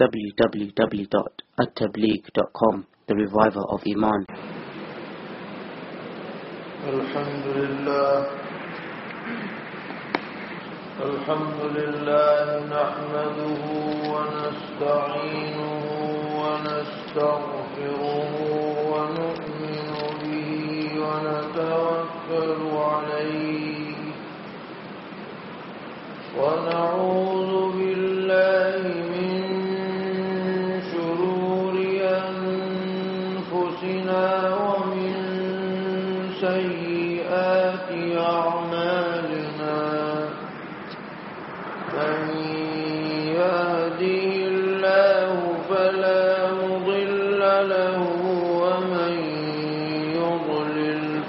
www.attableek.com The Reviver of Iman الحمد لله الحمد لله نحمده ونستعينه ونستغفره ونؤمن به ونتوكل عليه ونعوذ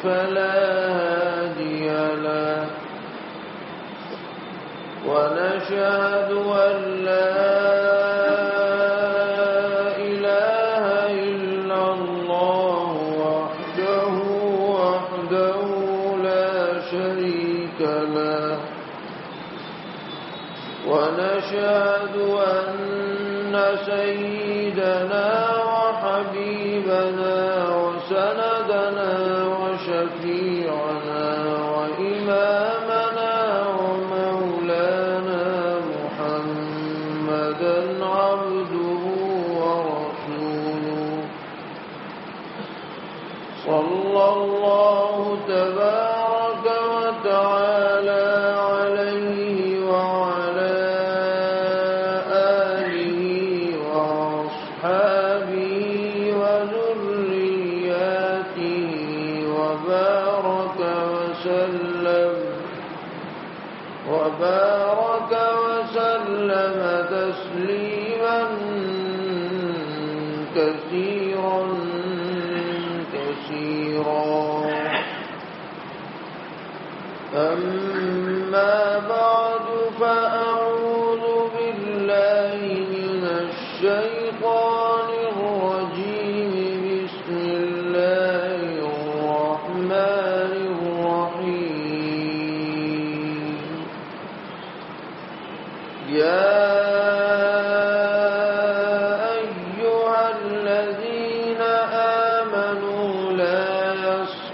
فلا هادي له. ونشهد أن لا إله إلا الله وحده وحده لا شريك له. ونشهد أن سيدنا وحبيبنا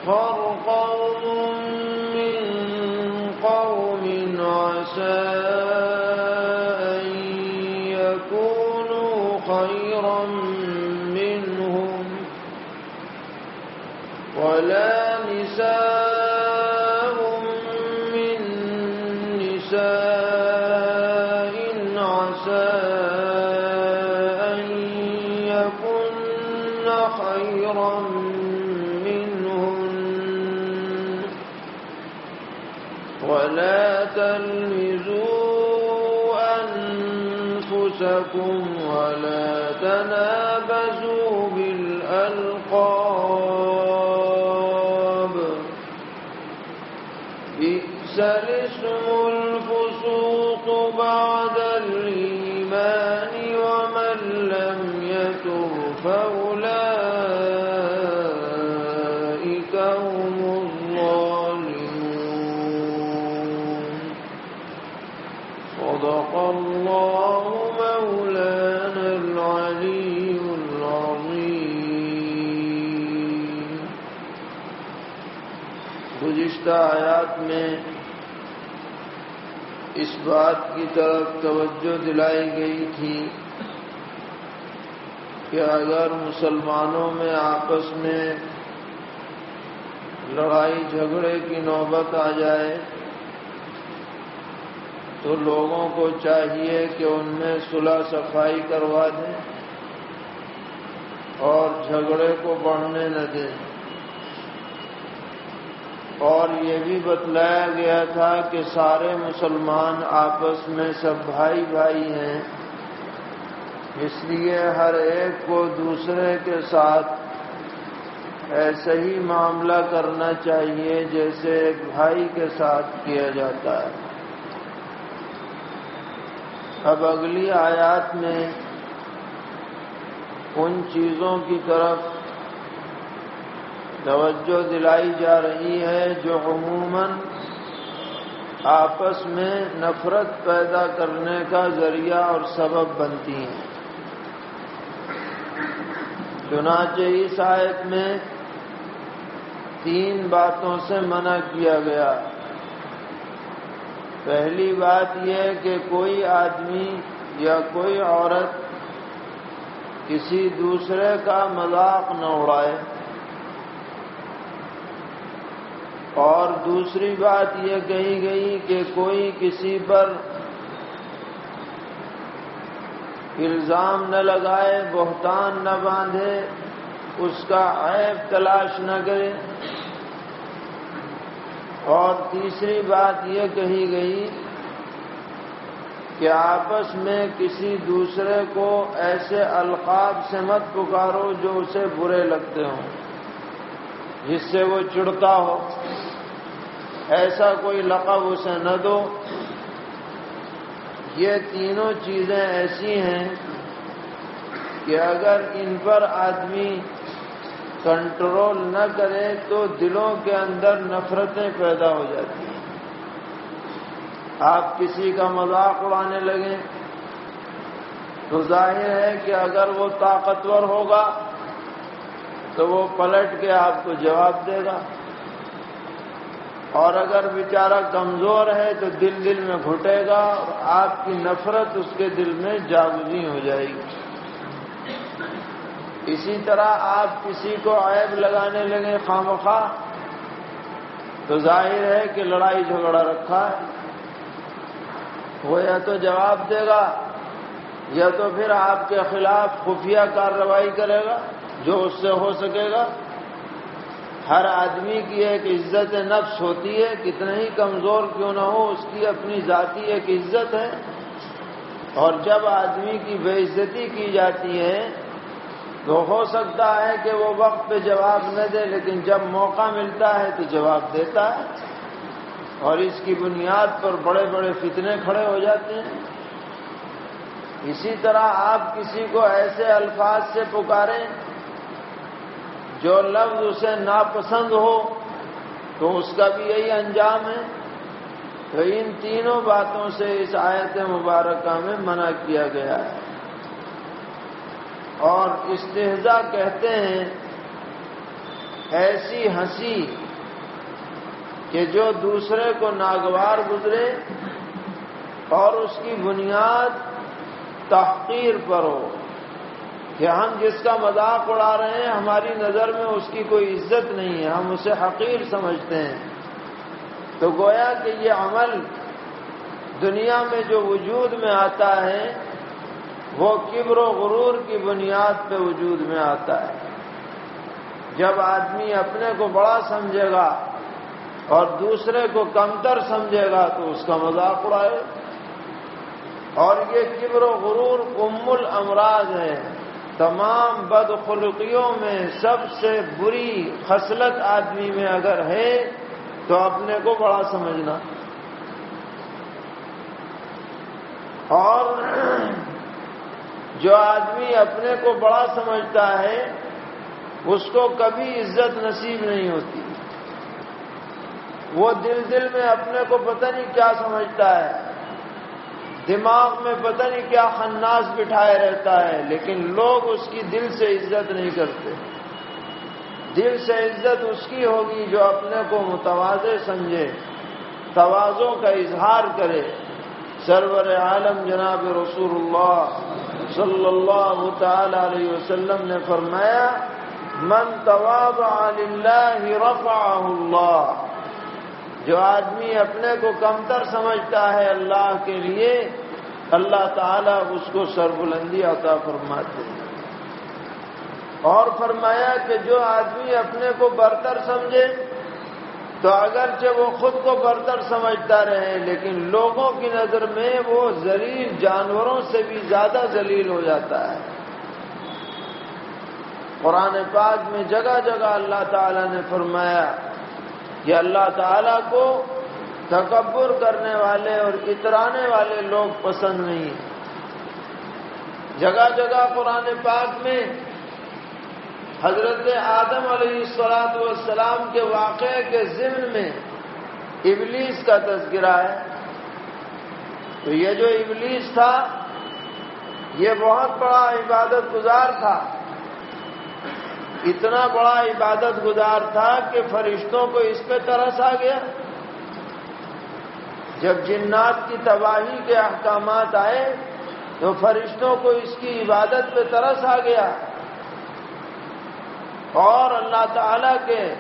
يسخر الفسوق بعد الإيمان ومن لم يتب فأولئك هم الظالمون. صدق الله مولانا العلي العظيم. گزشتہ آیات میں بات کی طرف توجہ دلائی گئی تھی کہ اگر مسلمانوں میں آپس میں لڑائی جھگڑے کی نوبت آ جائے تو لوگوں کو چاہیے کہ ان میں صلح صفائی کروا دیں اور جھگڑے کو بڑھنے نہ دیں۔ اور یہ بھی بتلایا گیا تھا کہ سارے مسلمان آپس میں سب بھائی بھائی ہیں۔ اس لیے ہر ایک کو دوسرے کے ساتھ ایسے ہی معاملہ کرنا چاہیے جیسے ایک بھائی کے ساتھ کیا جاتا ہے۔ اب اگلی آیات میں ان چیزوں کی طرف توجہ دلائی جا رہی ہے جو عموماً آپس میں نفرت پیدا کرنے کا ذریعہ اور سبب بنتی ہیں۔ چنانچہ اس آیت میں تین باتوں سے منع کیا گیا۔ پہلی بات یہ کہ کوئی آدمی یا کوئی عورت کسی دوسرے کا مذاق نہ اڑائے۔ اور دوسری بات یہ کہی گئی کہ کوئی کسی پر الزام نہ لگائے، بہتان نہ باندھے، اس کا عیب تلاش نہ کرے۔ اور تیسری بات یہ کہی گئی کہ آپس میں کسی دوسرے کو ایسے القاب سے مت پکارو جو اسے برے لگتے ہوں۔ جس سے وہ چڑتا ہو۔ ایسا کوئی لقب اسے نہ دو۔ یہ تینوں چیزیں ایسی ہیں کہ اگر ان پر آدمی کنٹرول نہ کرے تو دلوں کے اندر نفرتیں پیدا ہو جاتی ہیں۔ آپ کسی کا مذاق اڑانے لگیں تو ظاہر ہے کہ اگر وہ طاقتور ہوگا تو وہ پلٹ کے آپ کو جواب دے گا۔ اور اگر بیچارہ کمزور ہے تو دل دل میں گھٹے گا اور آپ کی نفرت اس کے دل میں جاگزی ہو جائے گی۔ اسی طرح آپ کسی کو عیب لگانے لگے خواہ تو ظاہر ہے کہ لڑائی جھگڑا رکھا ہے۔ وہ یا تو جواب دے گا یا تو پھر آپ کے خلاف خفیہ کارروائی کرے گا۔ جو اس سے ہو سکے گا۔ ہر آدمی کی ایک عزت نفس ہوتی ہے کتنے ہی کمزور کیوں نہ ہو، اس کی اپنی ذاتی ایک عزت ہے۔ اور جب آدمی کی بے عزتی کی جاتی ہے، تو ہو سکتا ہے کہ وہ وقت پہ جواب نہ دے، لیکن جب موقع ملتا ہے تو جواب دیتا ہے۔ اور اس کی بنیاد پر بڑے بڑے فتنے کھڑے ہو جاتے ہیں۔ اسی طرح آپ کسی کو ایسے الفاظ سے پکاریں جو لفظ اسے ناپسند ہو، تو اس کا بھی یہی انجام ہے۔ تو ان تینوں باتوں سے اس آیت مبارکہ میں منع کیا گیا ہے۔ اور استحضا کہتے ہیں، ایسی ہنسی کہ جو دوسرے کو ناگوار گزرے اور اس کی بنیاد تحقیر پر ہو۔ کہ ہم جس کا مذاق اڑا رہے ہیں، ہماری نظر میں اس کی کوئی عزت نہیں ہے، ہم اسے حقیر سمجھتے ہیں۔ تو گویا کہ یہ عمل دنیا میں جو وجود میں آتا ہے، وہ کبر و غرور کی بنیاد پہ وجود میں آتا ہے۔ جب آدمی اپنے کو بڑا سمجھے گا اور دوسرے کو کمتر سمجھے گا، تو اس کا مذاق اڑائے۔ اور یہ کبر و غرور ام الامراض ہے۔ تمام بدخلقیوں میں سب سے بری خصلت آدمی میں اگر ہے تو اپنے کو بڑا سمجھنا۔ اور جو آدمی اپنے کو بڑا سمجھتا ہے، اس کو کبھی عزت نصیب نہیں ہوتی۔ وہ دل دل میں اپنے کو پتہ نہیں کیا سمجھتا ہے۔ دماغ میں پتہ نہیں کیا خناس بٹھائے رہتا ہے، لیکن لوگ اس کی دل سے عزت نہیں کرتے۔ دل سے عزت اس کی ہوگی جو اپنے کو متوازے سمجھے، توازوں کا اظہار کرے۔ سرور عالم جناب رسول اللہ صلی اللہ تعالی علیہ وسلم نے فرمایا، من اللہ رفعہ اللہ جو آدمی اپنے کو کمتر سمجھتا ہے اللہ کے لیے، اللہ تعالیٰ اس کو سربلندی عطا فرماتے ہیں۔ اور فرمایا کہ جو آدمی اپنے کو برتر سمجھے، تو اگرچہ وہ خود کو برتر سمجھتا رہے، لیکن لوگوں کی نظر میں وہ ذلیل جانوروں سے بھی زیادہ ذلیل ہو جاتا ہے۔ قرآن پاک میں جگہ جگہ اللہ تعالیٰ نے فرمایا کہ اللہ تعالیٰ کو تکبر کرنے والے اور اترانے والے لوگ پسند نہیں جگہ جگہ قرآن پاک میں حضرت آدم علیہ السلاط والسلام کے واقعے کے ضمن میں ابلیس کا تذکرہ ہے۔ تو یہ جو ابلیس تھا، یہ بہت بڑا عبادت گزار تھا۔ اتنا بڑا عبادت گزار تھا کہ فرشتوں کو اس پہ ترس آ گیا۔ جب جنات کی تباہی کے احکامات آئے تو فرشتوں کو اس کی عبادت پہ ترس آ گیا۔ اور اللہ تعالی کے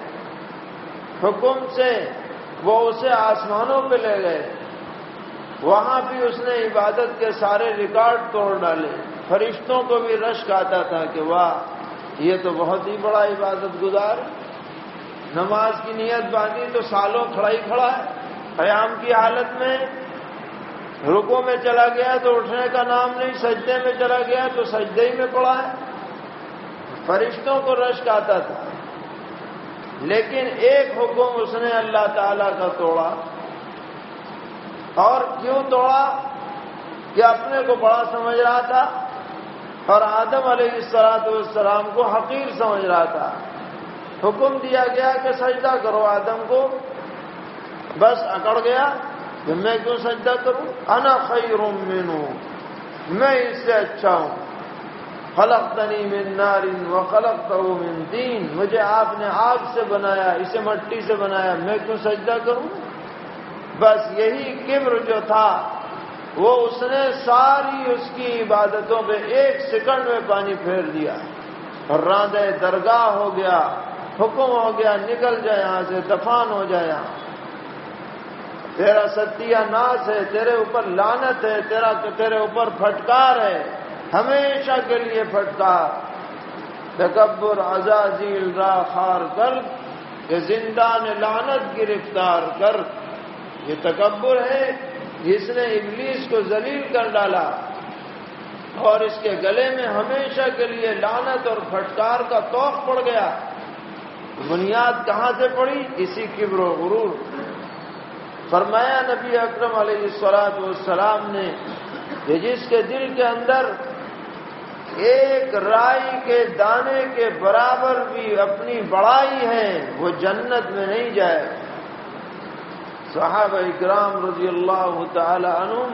حکم سے وہ اسے آسمانوں پہ لے گئے۔ وہاں بھی اس نے عبادت کے سارے ریکارڈ توڑ ڈالے۔ فرشتوں کو بھی رشک آتا تھا کہ واہ۔ یہ تو بہت ہی بڑا عبادت گزار نماز کی نیت باندھی تو سالوں کھڑا ہی کھڑا ہے۔ قیام کی حالت میں رکو میں چلا گیا تو اٹھنے کا نام نہیں، سجدے میں چلا گیا تو سجدے ہی میں پڑا ہے۔ فرشتوں کو رشک آتا تھا۔ لیکن ایک حکم اس نے اللہ تعالی کا توڑا۔ اور کیوں توڑا؟ کہ اپنے کو بڑا سمجھ رہا تھا۔ اور آدم علیہ السلاط والسلام کو حقیر سمجھ رہا تھا۔ حکم دیا گیا کہ سجدہ کرو آدم کو۔ بس اکڑ گیا کہ میں کیوں سجدہ کروں؟ انا خیر منو، میں اس سے اچھا ہوں۔ خلق تنی من نار و خلق من دین۔ مجھے آپ نے آگ سے بنایا، اسے مٹی سے بنایا، میں کیوں سجدہ کروں؟ بس یہی کمر جو تھا۔ وہ اس نے ساری اس کی عبادتوں پہ ایک سیکنڈ میں پانی پھیر دیا۔ اور راندے درگاہ ہو گیا، حکم ہو گیا، نکل جائے یہاں سے دفان ہو جائے یہاں۔ تیرا ستیہ ناس ہے، تیرے اوپر لانت ہے، تیرا تیرے اوپر پھٹکار ہے۔ ہمیشہ کے لیے پھٹکار۔ تکبر ازازیل را خار کر کہ زندہ نے لانت گرفتار کر۔ یہ تکبر ہے۔ جس نے ابلیس کو ذلیل کر ڈالا اور اس کے گلے میں ہمیشہ کے لیے لانت اور پھٹکار کا توق پڑ گیا، بنیاد کہاں سے پڑی؟ اسی کبر و غرور۔ فرمایا نبی اکرم علیہ السلاط والسلام نے کہ جس کے دل کے اندر ایک رائی کے دانے کے برابر بھی اپنی بڑائی ہے، وہ جنت میں نہیں جائے۔ صحابہ اکرام رضی اللہ تعالی عنہ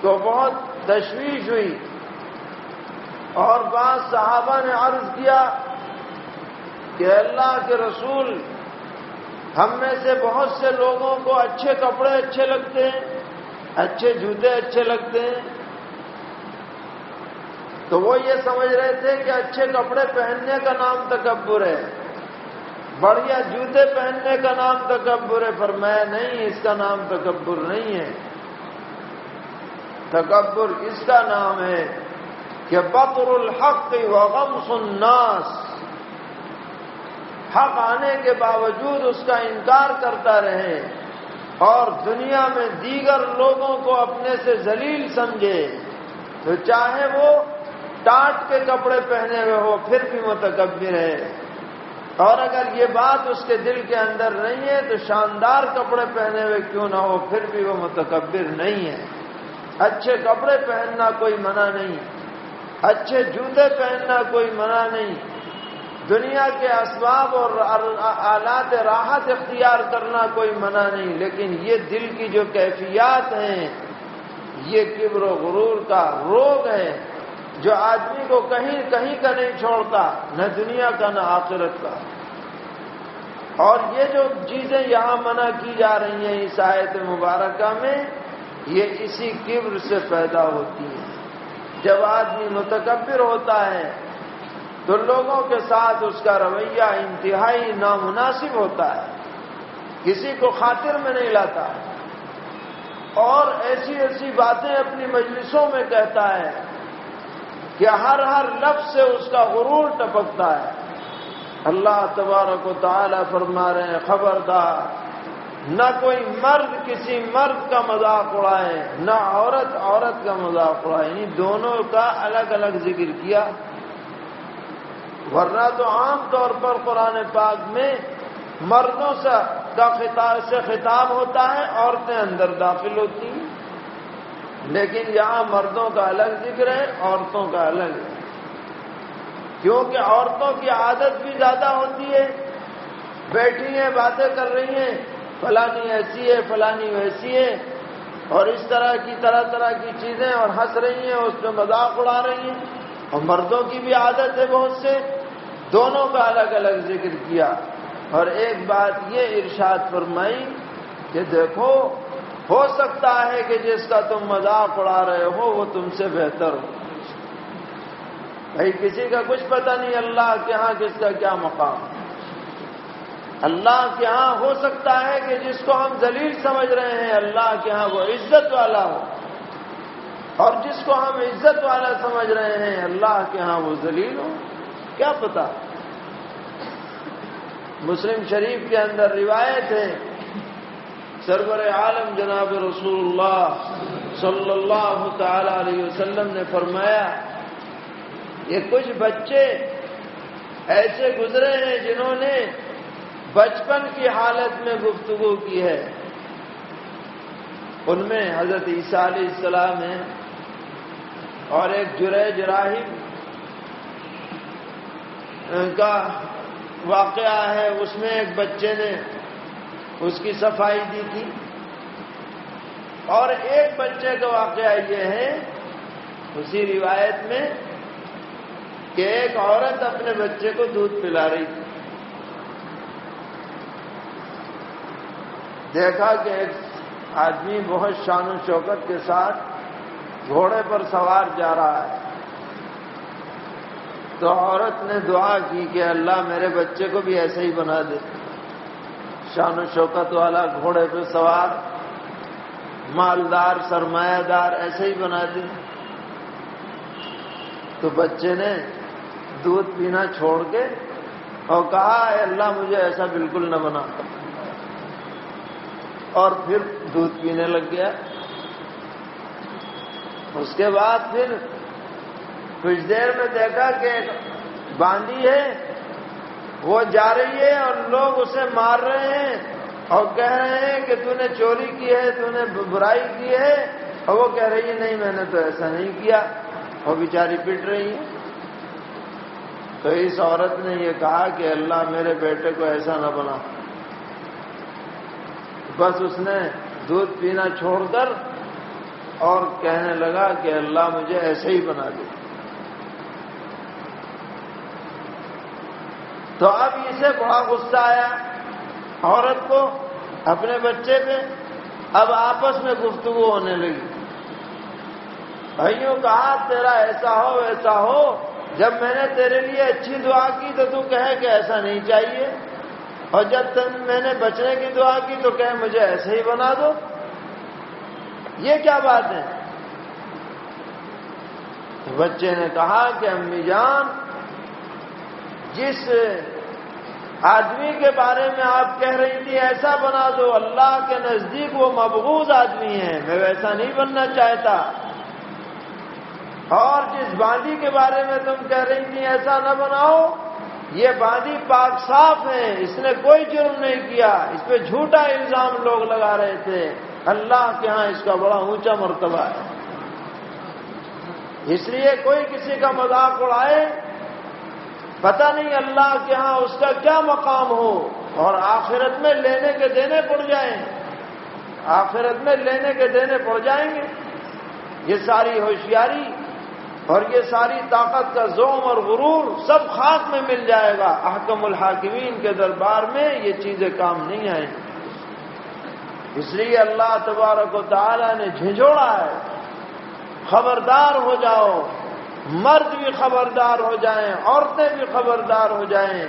تو بہت تشویش ہوئی اور بعض صحابہ نے عرض کیا کہ اللہ کے رسول ہم میں سے بہت سے لوگوں کو اچھے کپڑے اچھے لگتے ہیں، اچھے جوتے اچھے لگتے ہیں۔ تو وہ یہ سمجھ رہے تھے کہ اچھے کپڑے پہننے کا نام تکبر ہے۔ بڑھیا جوتے پہننے کا نام تکبر ہے، پر میں نہیں، اس کا نام تکبر نہیں ہے۔ تکبر اس کا نام ہے کہ بکر الحق وغم سناس حق آنے کے باوجود اس کا انکار کرتا رہے اور دنیا میں دیگر لوگوں کو اپنے سے ذلیل سمجھے۔ تو چاہے وہ ٹاٹ کے کپڑے پہنے ہوئے ہو، پھر بھی متکبر ہے۔ اور اگر یہ بات اس کے دل کے اندر نہیں ہے تو شاندار کپڑے پہنے ہوئے کیوں نہ ہو، پھر بھی وہ متکبر نہیں ہے۔ اچھے کپڑے پہننا کوئی منع نہیں۔ اچھے جوتے پہننا کوئی منع نہیں۔ دنیا کے اسباب اور آلات راحت اختیار کرنا کوئی منع نہیں۔ لیکن یہ دل کی جو کیفیات ہیں، یہ کبر و غرور کا روگ ہے۔ جو آدمی کو کہیں کہیں کا نہیں چھوڑتا، نہ دنیا کا نہ آخرت کا۔ اور یہ جو چیزیں یہاں منع کی جا رہی ہیں اس آیت مبارکہ میں، یہ اسی کبر سے پیدا ہوتی ہیں۔ جب آدمی متکبر ہوتا ہے، تو لوگوں کے ساتھ اس کا رویہ انتہائی نامناسب ہوتا ہے۔ کسی کو خاطر میں نہیں لاتا۔ اور ایسی ایسی باتیں اپنی مجلسوں میں کہتا ہے کہ ہر ہر لفظ سے اس کا غرور ٹپکتا ہے۔ اللہ تبارک و تعالی فرما رہے ہیں، خبردار، نہ کوئی مرد کسی مرد کا مذاق اڑائے، نہ عورت عورت کا مذاق اڑائے۔ یعنی دونوں کا الگ الگ ذکر کیا۔ ورنہ تو عام طور پر قرآن پاک میں مردوں سے کا خطاب سے خطاب ہوتا ہے، عورتیں اندر داخل ہوتی ہیں۔ لیکن یہاں مردوں کا الگ ذکر ہے، عورتوں کا الگ ہے۔ کیونکہ عورتوں کی عادت بھی زیادہ ہوتی ہے، بیٹھی ہیں، باتیں کر رہی ہیں، فلانی ایسی ہے، فلانی ویسی ہے، اور اس طرح کی، طرح طرح کی چیزیں اور ہنس رہی ہیں، اس میں مذاق اڑا رہی ہیں۔ اور مردوں کی بھی عادت ہے بہت سے۔ دونوں کا الگ الگ ذکر کیا۔ اور ایک بات یہ ارشاد فرمائی کہ دیکھو ہو سکتا ہے کہ جس کا تم مذاق اڑا رہے ہو، وہ تم سے بہتر ہو۔ بھائی، کسی کا کچھ پتہ نہیں اللہ کے ہاں کس کا کیا مقام۔ اللہ کے ہاں ہو سکتا ہے کہ جس کو ہم ذلیل سمجھ رہے ہیں، اللہ کے ہاں وہ عزت والا ہو۔ اور جس کو ہم عزت والا سمجھ رہے ہیں، اللہ کے ہاں وہ ذلیل ہو۔ کیا پتا مسلم شریف کے اندر روایت ہے سرور عالم جناب رسول اللہ صلی اللہ تعالی علیہ وسلم نے فرمایا، یہ کچھ بچے ایسے گزرے ہیں جنہوں نے بچپن کی حالت میں گفتگو کی ہے۔ ان میں حضرت عیسیٰ علیہ السلام ہے اور ایک جرے جراہیم کا واقعہ ہے، اس میں ایک بچے نے اس کی صفائی دی تھی اور ایک بچے کا واقعہ یہ ہے، اسی روایت میں کہ ایک عورت اپنے بچے کو دودھ پلا رہی تھی۔ دیکھا کہ ایک آدمی بہت شان و شوکت کے ساتھ گھوڑے پر سوار جا رہا ہے۔ تو عورت نے دعا کی کہ اللہ میرے بچے کو بھی ایسے ہی بنا دے۔ شان و شوکت والا گھوڑے پہ سوار، مالدار سرمایہ دار ایسے ہی بنا دے تو بچے نے دودھ پینا چھوڑ کے اور کہا، اے اللہ، مجھے ایسا بالکل نہ بنا۔ اور پھر دودھ پینے لگ گیا۔ اس کے بعد پھر کچھ دیر میں دیکھا کہ باندھی ہے۔ وہ جا رہی ہے اور لوگ اسے مار رہے ہیں اور کہہ رہے ہیں کہ تو نے چوری کی ہے، تو نے برائی کی ہے اور وہ کہہ رہی ہے، نہیں، میں نے تو ایسا نہیں کیا۔ وہ بیچاری پٹ رہی ہے۔ تو اس عورت نے یہ کہا کہ اللہ میرے بیٹے کو ایسا نہ بنا۔ بس اس نے دودھ پینا چھوڑ کر اور کہنے لگا کہ اللہ مجھے ایسے ہی بنا دے۔ تو اب اسے بڑا غصہ آیا عورت کو اپنے بچے پہ اب آپس میں گفتگو ہونے لگی۔ بھائیوں، کہا، تیرا ایسا ہو ایسا ہو، جب میں نے تیرے لیے اچھی دعا کی تو تو کہے کہ ایسا نہیں چاہیے۔ اور جب میں نے بچنے کی دعا کی تو کہے، مجھے ایسے ہی بنا دو۔ یہ کیا بات ہے؟ بچے نے کہا کہ، امی جان جس آدمی کے بارے میں آپ کہہ رہی تھی، ایسا بنا دو، اللہ کے نزدیک وہ مبغوض آدمی ہے میں ویسا نہیں بننا چاہتا۔ اور جس باندھی کے بارے میں تم کہہ رہی تھی، ایسا نہ بناؤ۔ یہ باندھی پاک صاف ہے اس نے کوئی جرم نہیں کیا۔ اس پہ جھوٹا الزام لوگ لگا رہے تھے۔ اللہ کے ہاں اس کا بڑا اونچا مرتبہ ہے۔ اس لیے کوئی کسی کا مذاق اڑائے پتہ نہیں اللہ کے ہاں اس کا کیا مقام ہو اور آخرت میں لینے کے دینے پڑ جائیں۔ آخرت میں لینے کے دینے پڑ جائیں گے۔ یہ ساری ہوشیاری اور یہ ساری طاقت کا زوم اور غرور سب خاک میں مل جائے گا۔ احکم الحاکمین کے دربار میں یہ چیزیں کام نہیں آئیں۔ اس لیے اللہ تبارک و تعالی نے جھنجھوڑا ہے۔ خبردار ہو جاؤ۔ مرد بھی خبردار ہو جائیں، عورتیں بھی خبردار ہو جائیں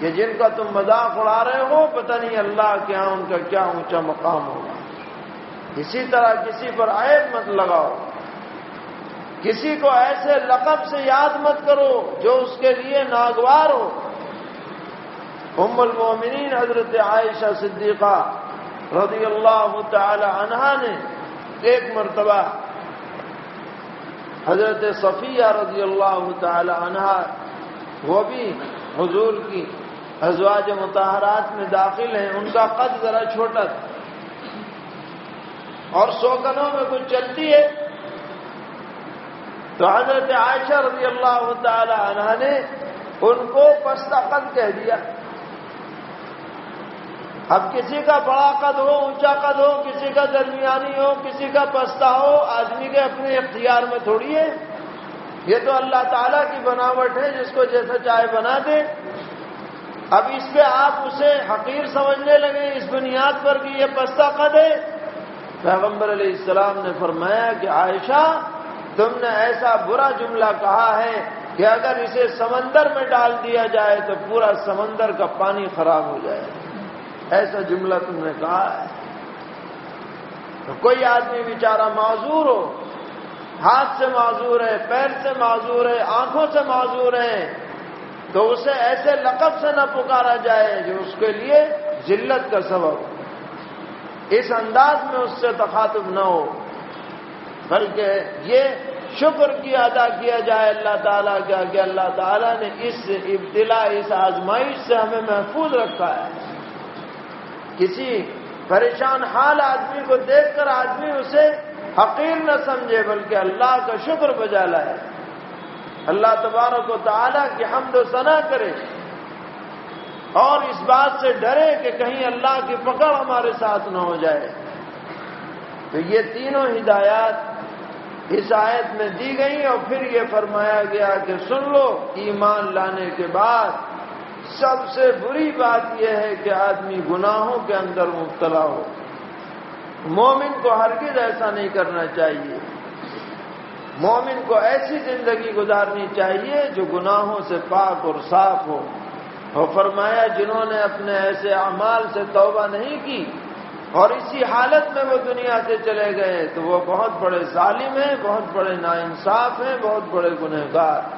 کہ جن کا تم مذاق اڑا رہے ہو، پتہ نہیں اللہ کے ہاں ان کا کیا اونچا مقام ہوگا۔ اسی طرح کسی پر عائد مت لگاؤ۔ کسی کو ایسے لقب سے یاد مت کرو جو اس کے لیے ناگوار ہو۔ ام المومنین حضرت عائشہ صدیقہ رضی اللہ تعالی عنہا نے ایک مرتبہ حضرت صفیہ رضی اللہ تعالی عنہا وہ بھی حضور کی ازواج متحرات میں داخل ہیں، ان کا قد ذرا چھوٹا تھا۔ اور سوکنوں میں کچھ چلتی ہے؟ تو حضرت عائشہ رضی اللہ تعالی عنہ نے ان کو پستہ قد کہہ دیا۔ اب کسی کا بڑا قد ہو، اونچا قد ہو، کسی کا درمیانی ہو، کسی کا پستہ ہو، آدمی کے اپنے اختیار میں تھوڑی ہے۔ یہ تو اللہ تعالیٰ کی بناوٹ ہے، جس کو جیسا چائے بنا دے۔ اب اس پہ آپ اسے حقیر سمجھنے لگے، اس بنیاد پر کہ یہ پستہ قد ہے۔ پیغمبر علیہ السلام نے فرمایا کہ عائشہ، تم نے ایسا برا جملہ کہا ہے کہ اگر اسے سمندر میں ڈال دیا جائے تو پورا سمندر کا پانی خراب ہو جائے۔ ایسا جملہ تم نے کہا ہے۔ تو کوئی آدمی بیچارہ معذور ہو، ہاتھ سے معذور ہے، پیر سے معذور ہے، آنکھوں سے معذور ہے، تو اسے ایسے لقب سے نہ پکارا جائے جو اس کے لیے ذلت کا سبب اس انداز میں اس سے تخاطب نہ ہو۔ بلکہ یہ شکر کی ادا کیا جائے اللہ تعالیٰ کا کہ اللہ تعالیٰ نے اس ابتلا اس آزمائش سے ہمیں محفوظ رکھا ہے۔ کسی پریشان حال آدمی کو دیکھ کر آدمی اسے حقیر نہ سمجھے، بلکہ اللہ کا شکر بجا لائے۔ اللہ تبارک و تعالیٰ کی حمد و ثنا کرے۔ اور اس بات سے ڈرے کہ کہیں اللہ کی پکڑ ہمارے ساتھ نہ ہو جائے۔ تو یہ تینوں ہدایات اس آیت میں دی گئی اور پھر یہ فرمایا گیا کہ سن لو، ایمان لانے کے بعد سب سے بری بات یہ ہے کہ آدمی گناہوں کے اندر مبتلا ہو۔ مومن کو ہرگز ایسا نہیں کرنا چاہیے۔ مومن کو ایسی زندگی گزارنی چاہیے جو گناہوں سے پاک اور صاف ہو۔ اور فرمایا، جنہوں نے اپنے ایسے اعمال سے توبہ نہیں کی اور اسی حالت میں وہ دنیا سے چلے گئے، تو وہ بہت بڑے ظالم ہیں، بہت بڑے ناانصاف ہیں، بہت بڑے گنہگار۔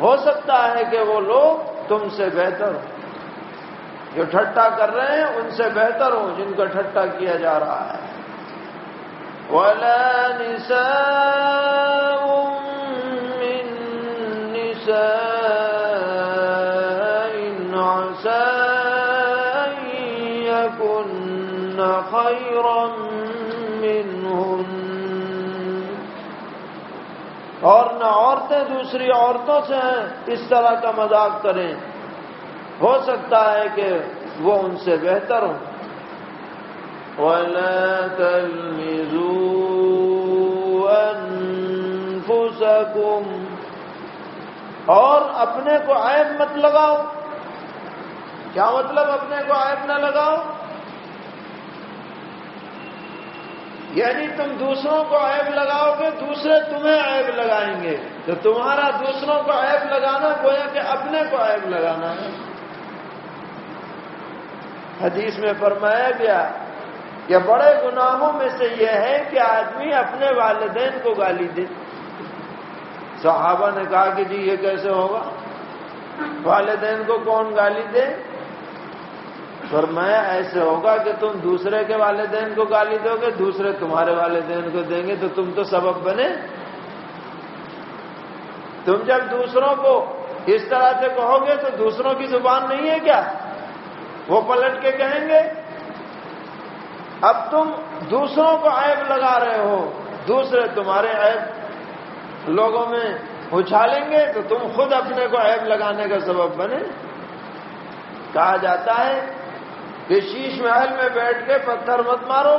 ہو سکتا ہے کہ وہ لوگ تم سے بہتر ہو جو ٹھٹا کر رہے ہیں ان سے بہتر ہو جن کا ٹھٹا کیا جا رہا ہے۔ وَلَا نِسَاءٌ خيرا اور نہ عورتیں دوسری عورتوں سے اس طرح کا مذاق کریں۔ ہو سکتا ہے کہ وہ ان سے بہتر ہوں۔ وَلَا أَنفُسَكُمْ۔ اور اپنے کو عیب مت لگاؤ۔ کیا مطلب اپنے کو عیب نہ لگاؤ؟ یعنی تم دوسروں کو عیب لگاؤ گے، دوسرے تمہیں عیب لگائیں گے۔ تو تمہارا دوسروں کو عیب لگانا گویا کہ اپنے کو عیب لگانا ہے۔ حدیث میں فرمایا گیا کہ بڑے گناہوں میں سے یہ ہے کہ آدمی اپنے والدین کو گالی دے۔ صحابہ نے کہا کہ جی یہ کیسے ہوگا؟ والدین کو کون گالی دے؟ فرمایا، ایسے ہوگا کہ تم دوسرے کے والدین کو گالی دو گے، دوسرے تمہارے والدین کو دیں گے تو تم تو سبب بنے۔ تم جب دوسروں کو اس طرح سے کہو گے تو دوسروں کی زبان نہیں ہے کیا؟ وہ پلٹ کے کہیں گے، اب تم دوسروں کو عیب لگا رہے ہو، دوسرے تمہارے عیب لوگوں میں اچھالیں گے تو تم خود اپنے کو عیب لگانے کا سبب بنے۔ کہا جاتا ہے کہ شیش محل میں بیٹھ کے پتھر مت مارو،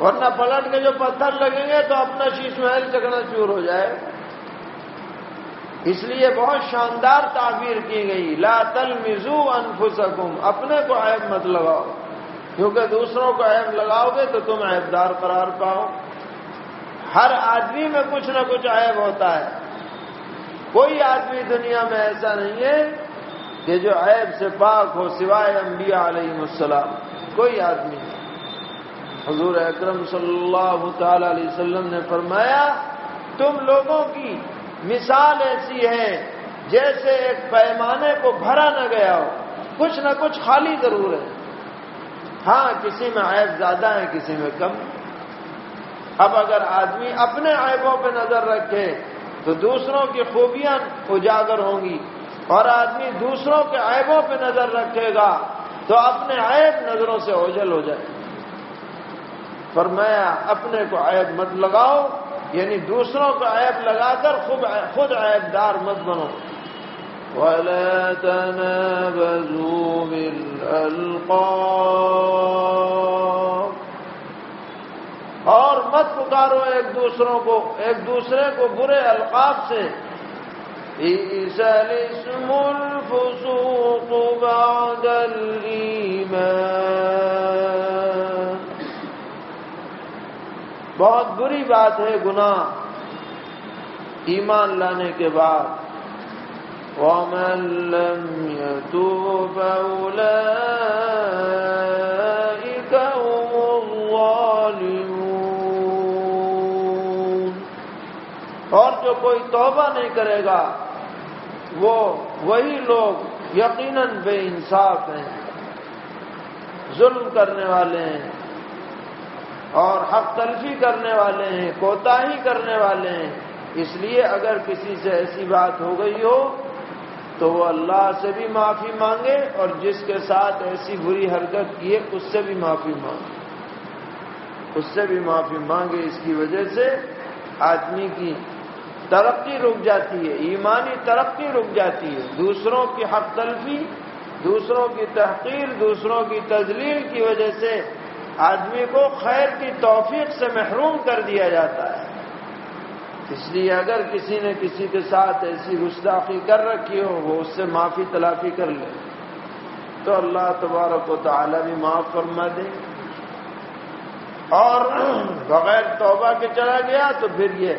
ورنہ پلٹ کے جو پتھر لگیں گے تو اپنا شیش محل چکنا چور ہو جائے۔ اس لیے بہت شاندار تعبیر کی گئی، لا تل مزو انفسکم، اپنے کو عیب مت لگاؤ۔ کیونکہ دوسروں کو عیب لگاؤ گے تو تم عیبدار قرار پاؤ۔ ہر آدمی میں کچھ نہ کچھ عیب ہوتا ہے۔ کوئی آدمی دنیا میں ایسا نہیں ہے کہ جو عیب سے پاک ہو، سوائے انبیاء علیہ السلام۔ کوئی آدمی نہیں۔ حضور اکرم صلی اللہ تعالی علیہ وسلم نے فرمایا، تم لوگوں کی مثال ایسی ہے، جیسے ایک پیمانے کو بھرا نہ گیا ہو، کچھ نہ کچھ خالی ضرور ہے۔ ہاں کسی میں عیب زیادہ ہے کسی میں کم۔ اب اگر آدمی اپنے عیبوں پہ نظر رکھے، تو دوسروں کی خوبیاں اجاگر ہوں گی۔ اور آدمی دوسروں کے عیبوں پہ نظر رکھے گا، تو اپنے عیب نظروں سے اوجل ہو جائے۔ فرمایا، اپنے کو عیب مت لگاؤ۔ یعنی دوسروں کا عیب لگا کر خود خود عیب دار مت بنو۔ ولا تنابزوا بالألقاب اور مت پکارو ایک دوسروں کو، ایک دوسرے کو برے القاب سے۔ اسم الفسوق بعد الإيمان۔ بہت بری بات ہے، گناہ۔ ایمان لانے کے بعد۔ ومن لم يتوب أولئك هم الظالمون۔ اور جو کوئی توبہ نہیں کرے گا، وہ وہی لوگ یقیناً بے انصاف ہیں، ظلم کرنے والے ہیں۔ اور حق تلفی کرنے والے ہیں کوتا ہی کرنے والے ہیں۔ اس لیے اگر کسی سے ایسی بات ہو گئی ہو، تو وہ اللہ سے بھی معافی مانگے اور جس کے ساتھ ایسی بری حرکت کی ہے اس سے بھی معافی مانگے۔ اس سے بھی معافی مانگے۔ اس کی وجہ سے آدمی کی ترقی رک جاتی ہے، ایمانی ترقی رک جاتی ہے۔ دوسروں کی حق تلفی دوسروں کی تحقیر، دوسروں کی تجلیل کی وجہ سے آدمی کو خیر کی توفیق سے محروم کر دیا جاتا ہے۔ اس لیے اگر کسی نے کسی کے ساتھ ایسی گستاخی کر رکھی ہو، وہ اس سے معافی تلافی کر لے۔ تو اللہ تبارک و تعالی بھی معاف فرما دے۔ اور بغیر توبہ کے چلا گیا تو پھر یہ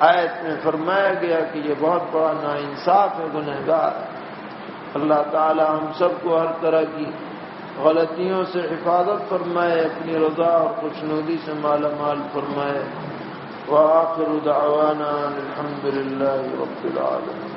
آیت میں فرمایا گیا کہ یہ بہت بڑا نا انصاف ہے، گنہگار۔ اللہ تعالی ہم سب کو ہر طرح کی غلطیوں سے حفاظت فرمائے، اپنی رضا اور خوشنودی سے مالا مال فرمائے۔ وآخر دعوانا الحمد للہ رب العالمين